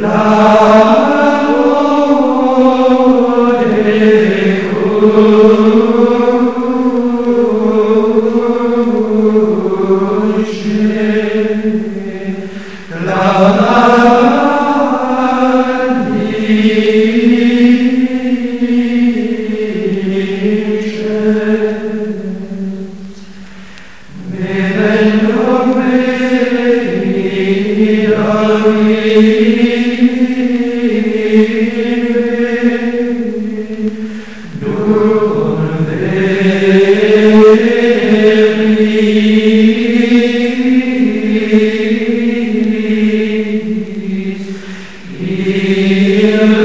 La Yeah.